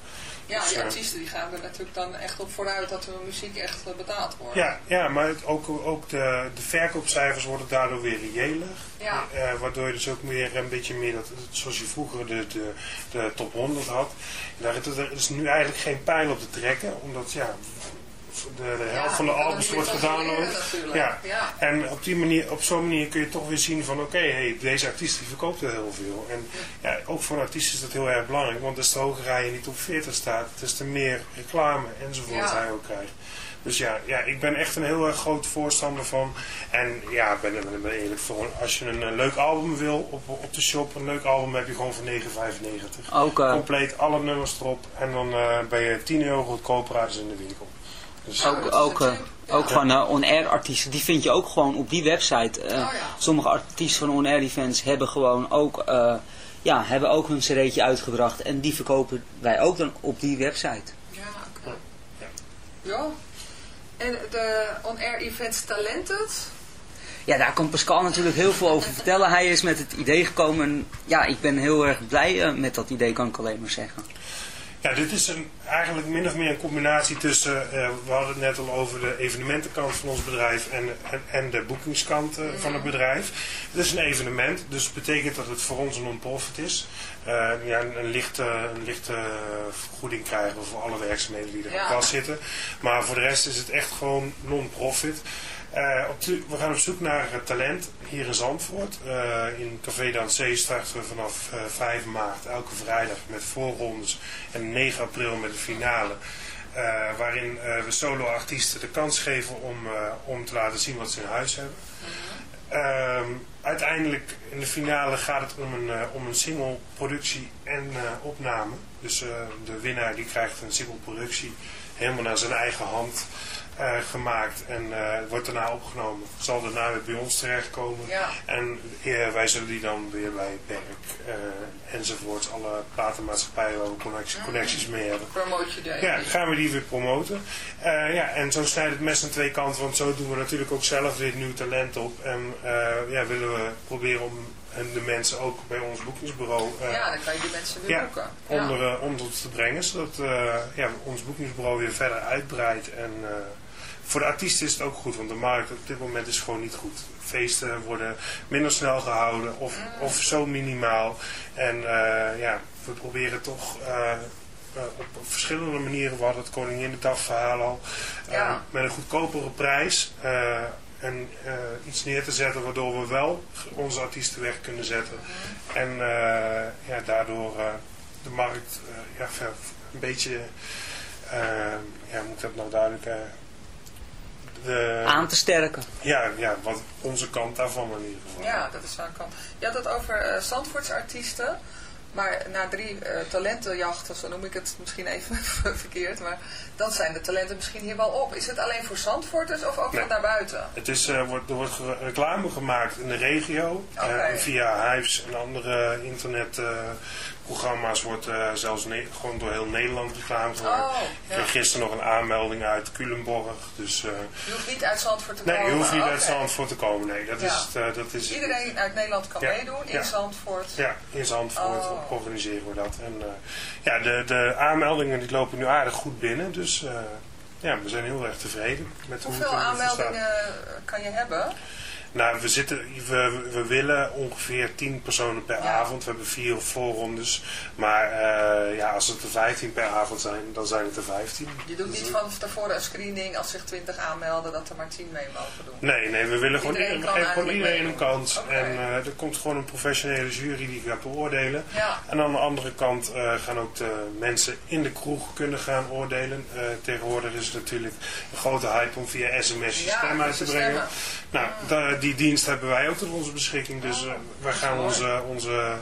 Ja, die artiesten die gaan er natuurlijk dan echt op vooruit dat hun muziek echt eh, betaald wordt. Ja, ja maar het- ook, ook de, de verkoopcijfers worden daardoor weer reëler. Ja. Eh, waardoor je dus ook weer een beetje meer, dat, zoals je vroeger de, de, de top 100 had. Daar is, er is nu eigenlijk geen pijl op te trekken. Omdat ja, de, de helft Ja, van de je albums wordt gedownload. Ja. Ja. En op, die manier, op zo'n manier kun je toch weer zien van oké, hey, deze artiest die verkoopt er heel veel. En ja, ook voor een artiest is dat heel erg belangrijk. Want des te hoger hij niet op 40 staat, des te meer reclame enzovoort Ja. hij ook krijgt. Dus ja, ja, ik ben echt een heel erg groot voorstander van. En ja, ik ben, ben, ben eerlijk voor. Als je een, leuk album wil op, op de shop, een leuk album heb je gewoon voor 9,95. Ook, eh, Compleet alle nummers erop. En dan eh, ben je 10 euro goedkoper uit in de winkel. Dus, Ook, ook, eh, ook van eh, on-air artiesten, die vind je ook gewoon op die website. Eh, Oh Sommige artiesten van on-air events hebben gewoon ook, ja, hebben ook hun cd'tje uitgebracht. En die verkopen wij ook dan op die website. Ja, oké. Ja. En de on-air events Talented? Ja, daar kan Pascal natuurlijk heel veel over vertellen. Hij is met het idee gekomen. En ja, ik ben heel erg blij met dat idee, kan ik alleen maar zeggen. Ja, dit is een, eigenlijk min of meer een combinatie tussen, eh, we hadden het net al over de evenementenkant van ons bedrijf en, en, en de boekingskant eh, van het bedrijf. Het is een evenement, dus het betekent dat het voor ons een non-profit is. Eh, ja, een, een lichte, een lichte vergoeding krijgen we voor alle werkzaamheden die er Ja. op vast zitten. Maar voor de rest is het echt gewoon non-profit. Eh, we gaan op zoek naar eh, talent hier in Zandvoort. Eh, in Café Dansé starten we vanaf eh, 5 maart elke vrijdag met voorrondes en 9 april met de finale. Eh, waarin eh, we solo-artiesten de kans geven om, eh, om te laten zien wat ze in huis hebben. Ehm, uiteindelijk in de finale gaat het om een, eh, om een single productie en eh, opname. Dus eh, de winnaar die krijgt een single productie helemaal naar zijn eigen hand eh, gemaakt en eh, wordt daarna opgenomen. Zal daarna weer bij ons terechtkomen. Ja. En eh, wij zullen die dan weer bij Berk enzovoorts, alle platenmaatschappijen waar we connecties, connecties mee hebben. Promote je Ja, gaan we die weer promoten. Ja, en zo snijdt het mes aan twee kanten, want zo doen we natuurlijk ook zelf weer nieuw talent op. En ja, willen we proberen om en de mensen ook bij ons boekingsbureau Ja, dan kan je die mensen weer ja, boeken. onder, onder te brengen, zodat ja, ons boekingsbureau weer verder uitbreidt. En voor de artiesten is het ook goed, want de markt op dit moment is gewoon niet goed. Feesten worden minder snel gehouden of, of zo minimaal. En eh, ja, we proberen toch eh, eh, op, verschillende manieren, we hadden het Koninginnedag verhaal al, eh, Ja. met een goedkopere prijs. en iets neer te zetten waardoor we wel onze artiesten weg kunnen zetten. En eh, ja, daardoor de markt ja, een beetje, ja, moet ik dat nou duidelijk... eh, de, Aan te sterken. Ja, ja, wat onze kant daarvan in ieder geval. Ja, dat is wel een kant. Je had het over eh Zandvoortse artiesten. Maar na drie eh, talentenjachten, zo noem ik het misschien even verkeerd, maar dan zijn de talenten misschien hier wel op. Is het alleen voor Zandvoorters of ook Nee. van daarbuiten? Het is, eh, wordt, er wordt reclame gemaakt in de regio. Eh, via Hives en andere internetprogramma's wordt eh, zelfs gewoon door heel Nederland reclame gemaakt. Oh, Ik kreeg gisteren nog een aanmelding uit Culemborg. Dus, eh, Je hoeft niet uit Zandvoort te nee, komen. je hoeft niet uit. Zandvoort te komen. Nee, dat Ja. is, het, eh, dat is, Iedereen uit Nederland kan Ja. meedoen in. Zandvoort. Ja, in Zandvoort Oh. organiseren we dat. En ja, de, de aanmeldingen die lopen nu aardig goed binnen. Dus ja, we zijn heel erg tevreden met hoe Hoeveel aanmeldingen kan je hebben? Nou, we, zitten, we, we willen ongeveer 10 personen per Ja. avond. We hebben vier voorrondes. Maar eh, ja, als het er 15 per avond zijn, dan zijn het er 15. Je doet niet van tevoren een screening als zich 20 aanmelden dat er maar 10 mee mogen doen. Nee, nee, we willen gewoon, Iedereen geven gewoon iedereen een kans. En eh, er komt gewoon een professionele jury die gaat beoordelen. Ja. En aan de andere kant eh, gaan ook de mensen in de kroeg kunnen gaan oordelen. Tegenwoordig is het natuurlijk een grote hype om via sms je Ja, stem uit te brengen. stemmen. Nou, da- die dienst hebben wij ook tot onze beschikking. Dus eh, wij gaan onze, onze,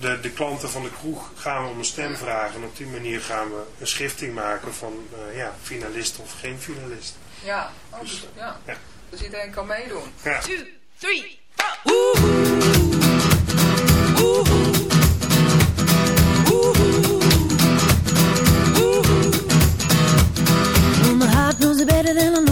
de, de klanten van de kroeg gaan we om een stem vragen. En op die manier gaan we een schifting maken van eh, ja, finalist of geen finalist. Ja, oh, dus, ja. Ja. dus iedereen kan meedoen. Ja. Two, three, better than I know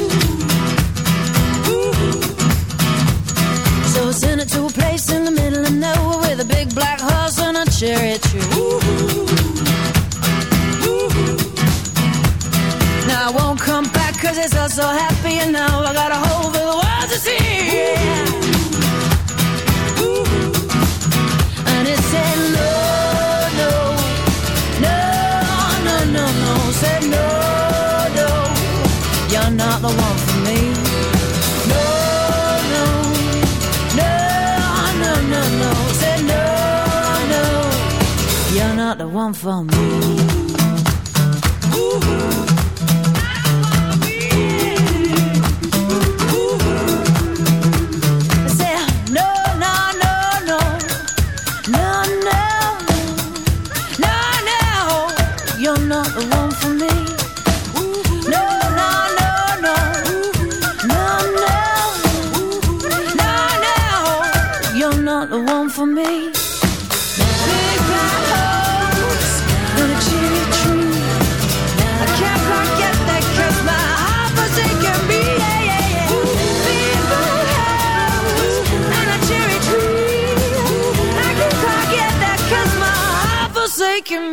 So happy and now I got a hole for the world to see. And it said no, no, no, no, no, no. Said no, no, you're not the one for me. No, no, no, no, no, no. Said no, no, you're not the one for me.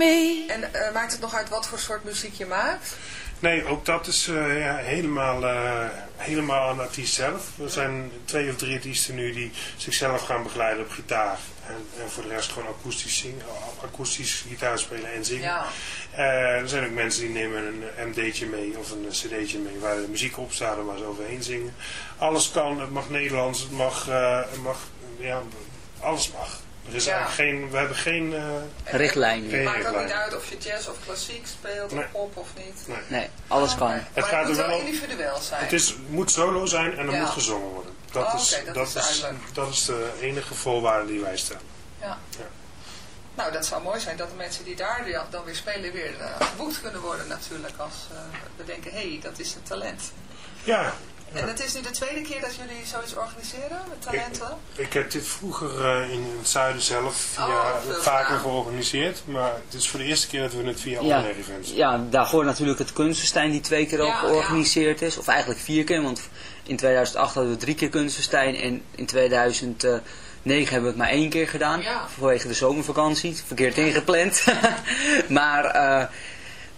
En eh, maakt het nog uit wat voor soort muziek je maakt? Nee, ook dat is eh, ja, helemaal, eh, helemaal aan de artiest zelf. Er zijn twee of drie artiesten nu die zichzelf gaan begeleiden op gitaar. En, en voor de rest gewoon akoestisch, zingen, akoestisch gitaar spelen en zingen. Ja. Eh, er zijn ook mensen die nemen een MD'tje mee of een cd'tje mee waar de muziek op staat en waar ze overheen zingen. Alles kan, het mag Nederlands, het mag, eh, het mag ja, Alles mag. Er is Ja. eigenlijk geen, we hebben geen... eh, Richtlijnen. Het maakt ook niet uit of je jazz of klassiek speelt Nee. of pop of niet. Nee. Nee, alles kan. Het maar gaat het er moet wel individueel zijn. Het is, moet solo zijn en er Ja. moet gezongen worden. Dat, Oh, is, dat dat, is dat is de enige voorwaarde die wij stellen. Ja. Ja. Nou, dat zou mooi zijn dat de mensen die daar dan weer spelen weer eh, geboekt kunnen worden natuurlijk. Als eh, we denken, hé, hey, dat is een talent. Ja, En het is nu de tweede keer dat jullie zoiets organiseren met talenten? ik heb dit vroeger eh, in het zuiden zelf via, Oh, vaker gedaan. georganiseerd. Maar het is voor de eerste keer dat we het via Ja, andere events doen. ja, daar hoort natuurlijk het Kunstenstein die twee keer ook Ja, georganiseerd is. Of eigenlijk vier keer, want in 2008 hadden we drie keer Kunstenstein en in 2009 hebben we het maar één keer gedaan. Ja. Vanwege de zomervakantie, verkeerd ingepland. maar, eh,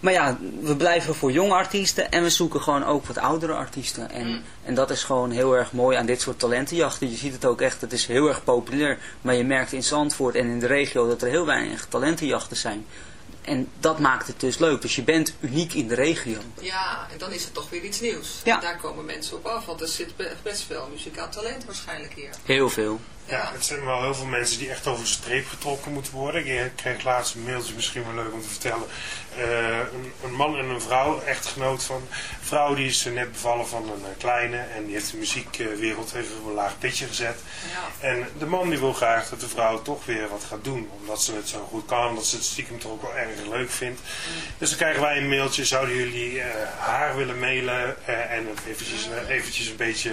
maar ja, we blijven voor jonge artiesten en we zoeken gewoon ook wat oudere artiesten. En, Mm. en dat is gewoon heel erg mooi aan dit soort talentenjachten. Je ziet het ook echt, het is heel erg populair. Maar je merkt in Zandvoort en in de regio dat er heel weinig talentenjachten zijn. En dat maakt het dus leuk. Dus je bent uniek in de regio. Ja, en dan is het toch weer iets nieuws. Ja. Daar komen mensen op af, want er zit be- best veel muzikaal talent waarschijnlijk hier. Heel veel. Ja, het zijn wel heel veel mensen die echt over de streep getrokken moeten worden. Ik kreeg laatst een mailtje, misschien wel leuk om te vertellen. Eh, een, een man en een vrouw, echtgenoot van. Een vrouw die is net bevallen van een eh, kleine en die heeft de muziekwereld even op een laag pitje gezet. En de man die wil graag dat de vrouw toch weer wat gaat doen, omdat ze het zo goed kan, omdat ze het stiekem toch ook wel erg leuk vindt. Dus dan krijgen wij een mailtje, zouden jullie eh, haar willen mailen eh, en eventjes, eh, eventjes een beetje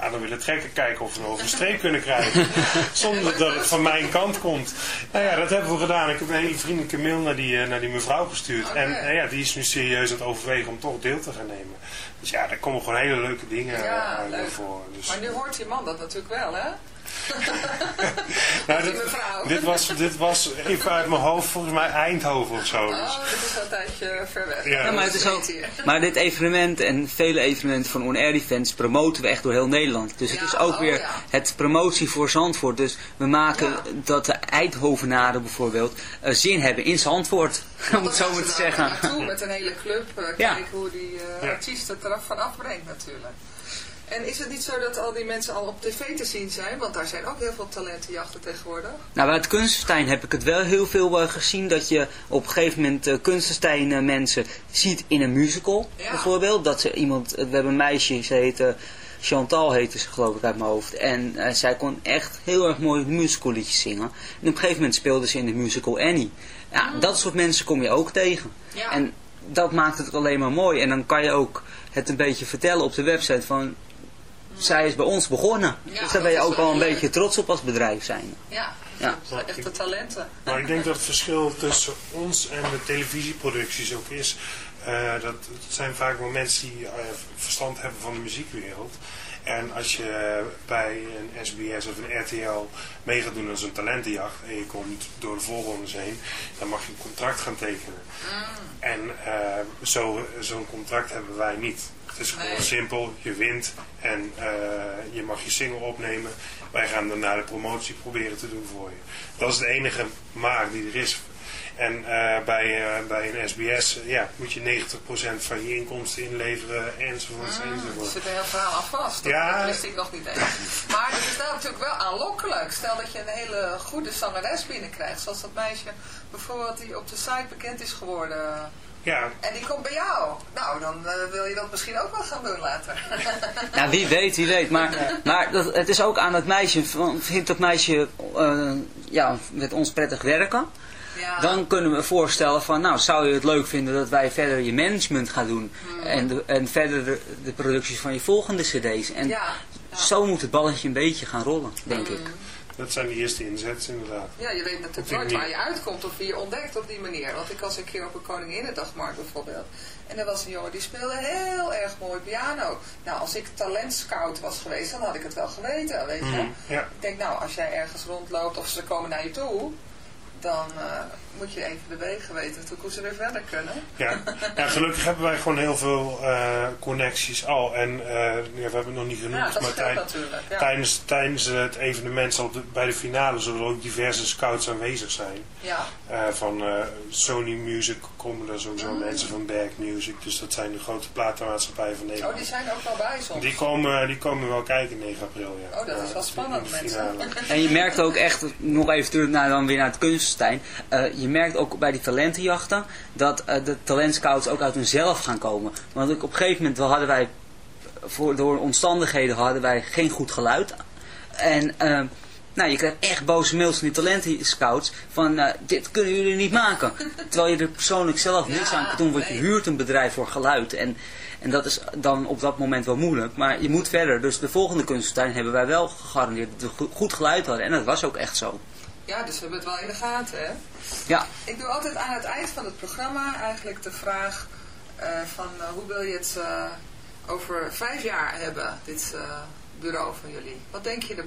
aan haar willen trekken, kijken of we over de streep kunnen krijgen. Zonder dat het van mijn kant komt. Nou ja, dat hebben we gedaan. Ik heb een hele vriendelijke mail naar die, naar die mevrouw gestuurd. En ja, die is nu serieus aan het overwegen om toch deel te gaan nemen. Dus ja, daar komen gewoon hele leuke dingen Ja, naar leuk. voren. Dus, Maar nu hoort je man dat natuurlijk wel, hè? nou, dit, dit, was, dit was even uit mijn hoofd volgens mij Eindhoven of zo. Dus. Oh, dat is wel een tijdje ver weg. Ja. Ja, maar, het is ook, maar dit evenement en vele evenementen van On Air Events promoten we echt door heel Nederland. Dus het Ja, is ook oh weer ja. het promotie voor Zandvoort. Dus we maken Ja. dat de Eindhovenaren bijvoorbeeld eh, zin hebben in Zandvoort. Om het zo maar te zeggen. Naartoe met een hele club. eh, Ja. kijken hoe die eh, Ja. artiest het eraf van afbrengt natuurlijk. En is het niet zo dat al die mensen al op tv te zien zijn? Want daar zijn ook heel veel talentenjachten tegenwoordig. Nou, bij het Kunstenstein heb ik het wel heel veel eh, gezien dat je op een gegeven moment eh Kunstenstein eh, mensen ziet in een musical Ja. bijvoorbeeld. Dat ze iemand, we hebben een meisje, ze heet eh, Chantal heette ze geloof ik uit mijn hoofd. En zij kon echt heel erg mooi musical liedjes zingen. En op een gegeven moment speelde ze in de musical Annie. Ja, dat soort mensen kom je ook tegen. Ja. En dat maakt het alleen maar mooi. En dan kan je ook het een beetje vertellen op de website van... Zij is bij ons begonnen. Ja, dus daar ben je ook wel een leuk. beetje trots op als bedrijf zijn. Ja, Ja. dat zijn echte talenten. Maar ik denk dat het verschil tussen ons en de televisieproducties ook is. eh, dat het zijn vaak wel mensen die eh, verstand hebben van de muziekwereld. En als je bij een SBS of een RTL mee gaat doen aan zo'n talentenjacht en je komt door de voorrondes heen, dan mag je een contract gaan tekenen. En eh, zo- zo'n contract hebben wij niet. Het is gewoon Nee. simpel, je wint en eh, je mag je single opnemen. Wij gaan daarna de promotie proberen te doen voor je. Dat is de enige maak die er is. En eh, bij, eh, bij een SBS ja, moet je 90% van je inkomsten inleveren enzovoort. Er enzovoort. zit een heel verhaal aan vast. Dat, Ja. dat wist ik nog niet eens. Maar het is nou natuurlijk wel aanlokkelijk. Stel dat je een hele goede zangeres binnenkrijgt. Zoals dat meisje bijvoorbeeld die op de site bekend is geworden. Ja, En die komt bij jou. Nou, dan eh, wil je dat misschien ook wel gaan doen later. Ja, wie weet, wie weet. Maar, maar dat, het is ook aan het meisje. van, Vindt dat meisje eh, ja, met ons prettig werken? Ja. Dan kunnen we voorstellen van, nou, zou je het leuk vinden dat wij verder je management gaan doen? En, de, en verder de, de producties van je volgende cd's. En Ja, zo moet het balletje een beetje gaan rollen, denk ik. Dat zijn de eerste inzets inderdaad. Ja, je weet natuurlijk nooit waar je uitkomt of wie je ontdekt op die manier. Want ik was een keer op een Koninginnedagmarkt bijvoorbeeld. En er was een jongen die speelde heel erg mooi piano. Nou, als ik talentscout was geweest, dan had ik het wel geweten, weet je. Ja. Ik denk, nou, als jij ergens rondloopt of ze komen naar je toe, dan eh, moet je even de wegen weten hoe ze weer verder kunnen. Ja. ja, gelukkig hebben wij gewoon heel veel eh, connecties al. En eh, ja, we hebben het nog niet genoemd, Ja, dat maar scheelt tij- natuurlijk, ja. tijdens, tijdens het evenement zal de- bij de finale zullen er ook diverse scouts aanwezig zijn. Ja. Eh, van eh, Sony Music komen er sowieso Mm. mensen van Berg Music. Dus dat zijn de grote platenmaatschappijen van Nederland. Oh, die zijn ook wel bij soms. Die komen, die komen wel kijken 9 april, ja. Oh, dat is wel spannend, mensen. finale. En je merkt ook echt, nog even terug naar, dan weer naar het kunstenstein. eh, je merkt ook bij die talentenjachten dat eh, de talentscouts ook uit hunzelf gaan komen. Want op een gegeven moment wel hadden wij, voor, door omstandigheden hadden wij geen goed geluid. En eh, nou, je krijgt echt boze mails van die talentenscouts van eh, dit kunnen jullie niet maken. Terwijl je er persoonlijk zelf niks aan kan doen, want je huurt een bedrijf voor geluid. En, en dat is dan op dat moment wel moeilijk. Maar je moet verder. Dus de volgende kunstentuin hebben wij wel gegarandeerd dat we go- goed geluid hadden. En dat was ook echt zo. Ja, dus we hebben het wel in de gaten, hè? Ja. Ik doe altijd aan het eind van het programma eigenlijk de vraag eh, van eh, hoe wil je het eh, over vijf jaar hebben, dit eh, bureau van jullie? Wat denk je er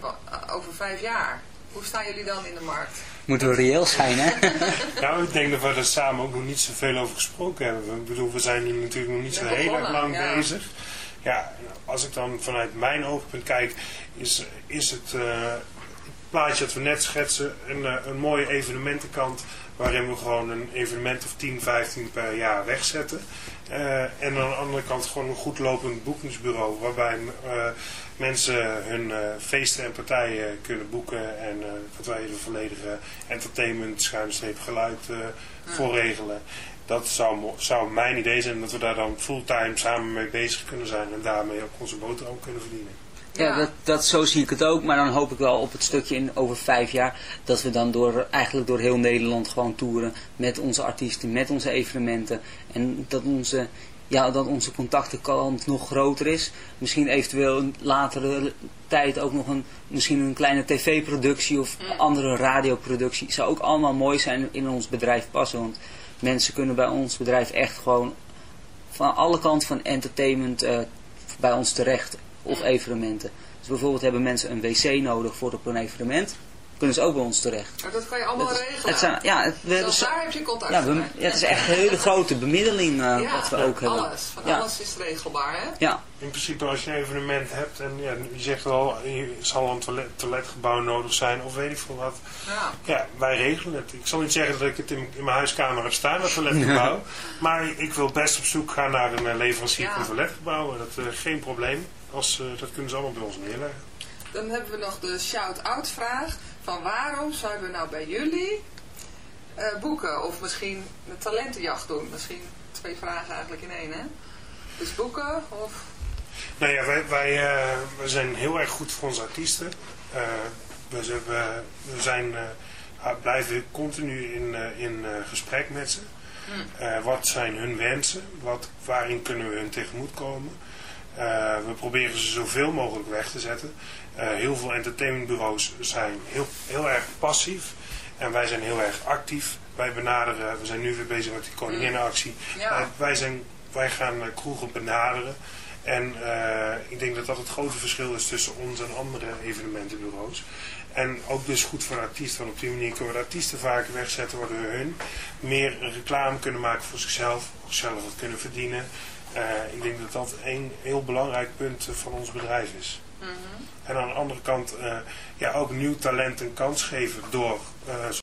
over vijf jaar? Hoe staan jullie dan in de markt? Moeten we reëel zijn, hè? Nou, ik denk dat we er samen ook nog niet zoveel over gesproken hebben. Ik bedoel, we zijn hier natuurlijk nog niet zo heel erg lang ja. bezig. Ja, als ik dan vanuit mijn oogpunt kijk, is, is het eh, plaatje dat we net schetsen een, eh, een mooie evenementenkant waarin we gewoon een evenement of 10, 15 per jaar wegzetten. Eh, en aan de andere kant gewoon een goed lopend boekingsbureau waarbij eh, mensen hun feesten en partijen kunnen boeken en dat wij de volledige entertainment, schuinstreep, geluid voor regelen. Dat zou, zou mijn idee zijn dat we daar dan fulltime samen mee bezig kunnen zijn en daarmee ook onze boterham kunnen verdienen. Ja, dat, dat, zo zie ik het ook. Maar dan hoop ik wel op het stukje in over vijf jaar dat we dan door, eigenlijk door heel Nederland gewoon toeren met onze artiesten, met onze evenementen. En dat onze, ja, dat onze contactenkant nog groter is. Misschien eventueel een latere tijd ook nog een, misschien een kleine tv-productie of andere radioproductie. Zou ook allemaal mooi zijn in ons bedrijf passen. Want mensen kunnen bij ons bedrijf echt gewoon van alle kanten van entertainment eh, bij ons terecht of evenementen. Dus bijvoorbeeld hebben mensen een wc nodig voor op een evenement, kunnen ze ook bij ons terecht. Maar dat kan je allemaal regelen. het zijn- ja, het- we zo- daar heb je contact Ja, we- ja, het is echt een hele grote bemiddeling eh, Ja, wat we ook hebben. alles. Van ja. alles is regelbaar, hè? Ja. In principe als je een evenement hebt en ja, je zegt wel, er zal een toilet, toiletgebouw nodig zijn of weet ik veel wat. Ja. Ja, wij regelen het. Ik zal niet zeggen dat ik het in, in mijn huiskamer heb staan, dat toiletgebouw. maar ik wil best op zoek gaan naar een eh, leverancier Ja. van toiletgebouwen. Dat is geen probleem. Als, eh, dat kunnen ze allemaal bij ons neerleggen. Dan hebben we nog de shout-out vraag van waarom zouden we nou bij jullie eh, boeken of misschien een talentenjacht doen? Misschien twee vragen eigenlijk in één, hè? Dus boeken of... Nou ja, wij, wij, eh, wij zijn heel erg goed voor onze artiesten. We, zijn- we, zijn, eh, blijven continu in, in gesprek met ze. Eh, wat zijn hun wensen? Wat, waarin kunnen we hun tegemoetkomen? Eh, we proberen ze zoveel mogelijk weg te zetten. Eh, heel veel entertainmentbureaus zijn heel, heel erg passief. En wij zijn heel erg actief. Wij benaderen, we zijn nu weer bezig met die koninginnenactie. Ja. Eh, wij, zijn, wij gaan eh, kroegen benaderen. En ik denk dat dat het grote verschil is tussen ons en andere evenementenbureaus. En ook dus goed voor artiesten, want op die manier kunnen we de artiesten vaker wegzetten, waardoor hun meer reclame kunnen maken voor zichzelf, zelf wat kunnen verdienen. Eh, ik denk dat dat een heel belangrijk punt van ons bedrijf is. En aan de andere kant, eh, ja, ook nieuw talent een kans geven door, eh,